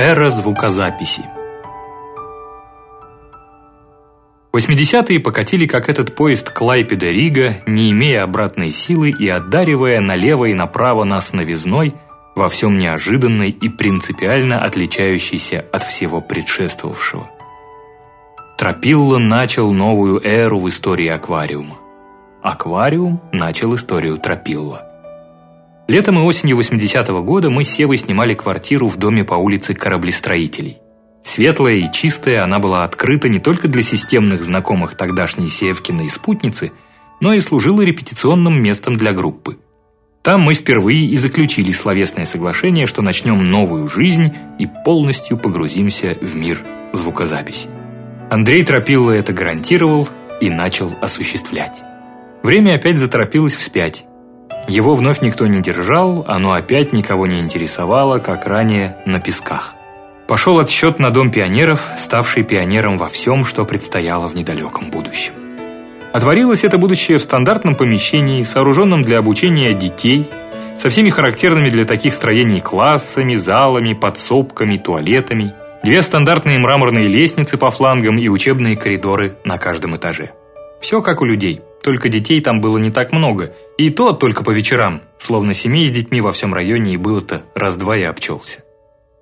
Эра звукозаписи 80-е покатили как этот поезд Клайпеда-Рига, не имея обратной силы и одаривая налево и направо нас новизной, во всем неожиданной и принципиально отличающейся от всего предшествовавшего. Тропилла начал новую эру в истории аквариума. Аквариум начал историю Тропилла. Летом и осенью 80-го года мы с Севой снимали квартиру в доме по улице Кораблестроителей. Светлая и чистая, она была открыта не только для системных знакомых тогдашней Севкиной спутницы, но и служила репетиционным местом для группы. Там мы впервые и заключили словесное соглашение, что начнем новую жизнь и полностью погрузимся в мир звукозаписи. Андрей Тропилла это гарантировал и начал осуществлять. Время опять заторопилось вспять. Его вновь никто не держал, оно опять никого не интересовало, как ранее на песках. Пошел отсчет на Дом пионеров, ставший пионером во всем, что предстояло в недалеком будущем. Отворилось это будущее в стандартном помещении, сооруженном для обучения детей, со всеми характерными для таких строений классами, залами, подсобками, туалетами, две стандартные мраморные лестницы по флангам и учебные коридоры на каждом этаже. Все как у людей, только детей там было не так много, и то только по вечерам, словно семей с детьми во всем районе и было-то раз-два и обчелся.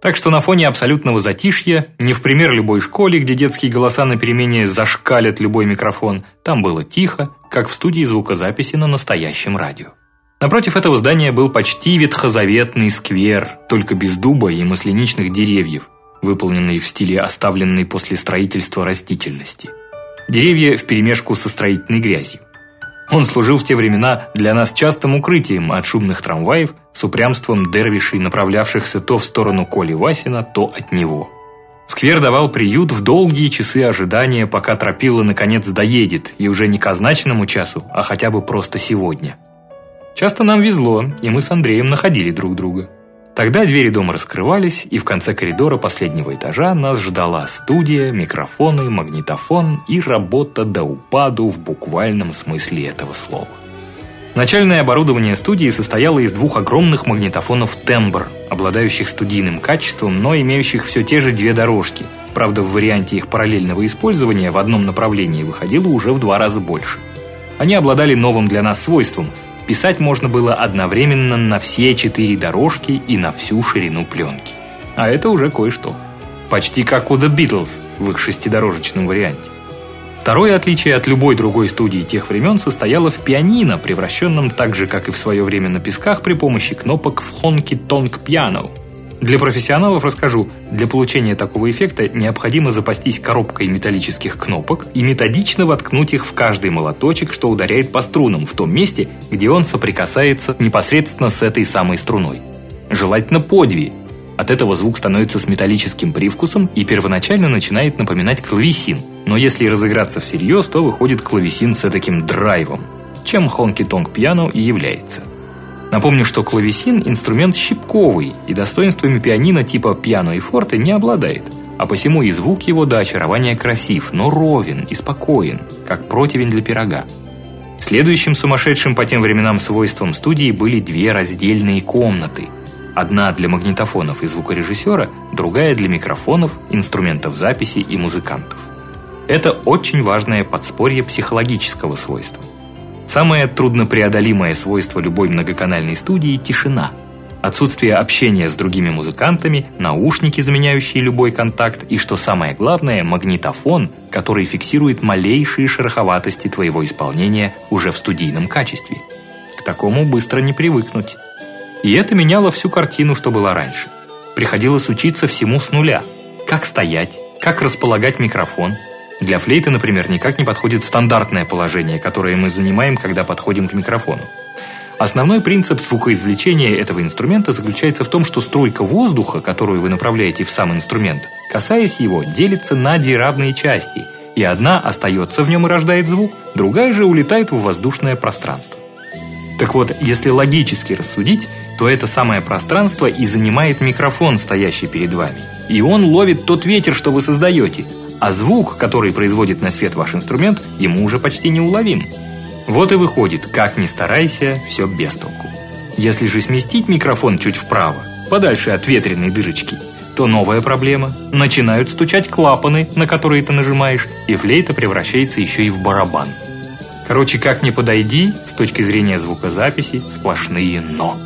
Так что на фоне абсолютного затишья, не в пример любой школе, где детские голоса на перемене зашкалят любой микрофон, там было тихо, как в студии звукозаписи на настоящем радио. Напротив этого здания был почти ветхозаветный сквер, только без дуба и масляничных деревьев, выполненный в стиле оставленной после строительства растительности – деревья вперемешку со строительной грязью. Он служил в те времена для нас частым укрытием от шумных трамваев с упрямством дервишей, направлявшихся то в сторону Коли Васина, то от него. Сквер давал приют в долгие часы ожидания, пока тропила наконец доедет, и уже не к означенному часу, а хотя бы просто сегодня. Часто нам везло, и мы с Андреем находили друг друга. Тогда двери дома раскрывались, и в конце коридора последнего этажа нас ждала студия, микрофоны, магнитофон и работа до упаду в буквальном смысле этого слова. Начальное оборудование студии состояло из двух огромных магнитофонов «Тембр», обладающих студийным качеством, но имеющих все те же две дорожки. Правда, в варианте их параллельного использования в одном направлении выходило уже в два раза больше. Они обладали новым для нас свойством – Писать можно было одновременно на все четыре дорожки и на всю ширину пленки. А это уже кое-что. Почти как у The Beatles в их шестидорожечном варианте. Второе отличие от любой другой студии тех времен состояло в пианино, превращенном так же, как и в свое время на песках при помощи кнопок в honky-tonk piano – для профессионалов расскажу, для получения такого эффекта необходимо запастись коробкой металлических кнопок и методично воткнуть их в каждый молоточек, что ударяет по струнам в том месте, где он соприкасается непосредственно с этой самой струной. Желательно по. От этого звук становится с металлическим привкусом и первоначально начинает напоминать клавесин. Но если разыграться всерьез, то выходит клавесин с таким драйвом, чем honky-tonk пиано и является. Напомню, что клавесин – инструмент щипковый и достоинствами пианино типа пиано и форте не обладает, а посему и звук его до очарования красив, но ровен и спокоен, как противень для пирога. Следующим сумасшедшим по тем временам свойством студии были две раздельные комнаты. Одна для магнитофонов и звукорежиссера, другая для микрофонов, инструментов записи и музыкантов. Это очень важное подспорье психологического свойства. Самое труднопреодолимое свойство любой многоканальной студии – тишина. Отсутствие общения с другими музыкантами, наушники, заменяющие любой контакт, и, что самое главное, магнитофон, который фиксирует малейшие шероховатости твоего исполнения уже в студийном качестве. К такому быстро не привыкнуть. И это меняло всю картину, что было раньше. Приходилось учиться всему с нуля. Как стоять, как располагать микрофон – для флейты, например, никак не подходит стандартное положение, которое мы занимаем, когда подходим к микрофону. Основной принцип звукоизвлечения этого инструмента заключается в том, что струйка воздуха, которую вы направляете в сам инструмент, касаясь его, делится на две равные части, и одна остается в нем и рождает звук, другая же улетает в воздушное пространство. Так вот, если логически рассудить, то это самое пространство и занимает микрофон, стоящий перед вами. И он ловит тот ветер, что вы создаете, а звук, который производит на свет ваш инструмент, ему уже почти неуловим. Вот и выходит, как ни старайся, все без толку. Если же сместить микрофон чуть вправо, подальше от ветреной дырочки, то новая проблема. Начинают стучать клапаны, на которые ты нажимаешь, и флейта превращается еще и в барабан. Короче, как ни подойди, с точки зрения звукозаписи, сплошные «но».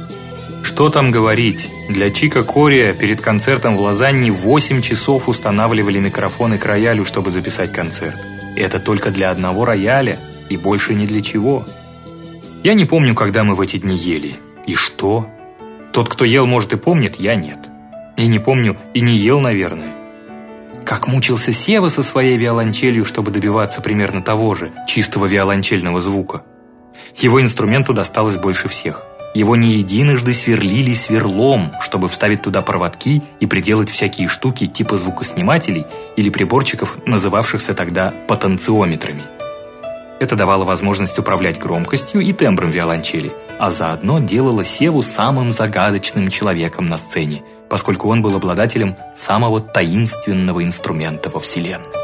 Что там говорить? Для Чика Кория перед концертом в Лозанне 8 часов устанавливали микрофоны к роялю, чтобы записать концерт. Это только для одного рояля и больше ни для чего. Я не помню, когда мы в эти дни ели. И что? Тот, кто ел, может и помнит, я нет. И не помню, и не ел, наверное. Как мучился Сева со своей виолончелью, чтобы добиваться примерно того же, чистого виолончельного звука. Его инструменту досталось больше всех. Его не единожды сверлили сверлом, чтобы вставить туда проводки и приделать всякие штуки типа звукоснимателей или приборчиков, называвшихся тогда потенциометрами. Это давало возможность управлять громкостью и тембром виолончели, а заодно делало Севу самым загадочным человеком на сцене, поскольку он был обладателем самого таинственного инструмента во Вселенной.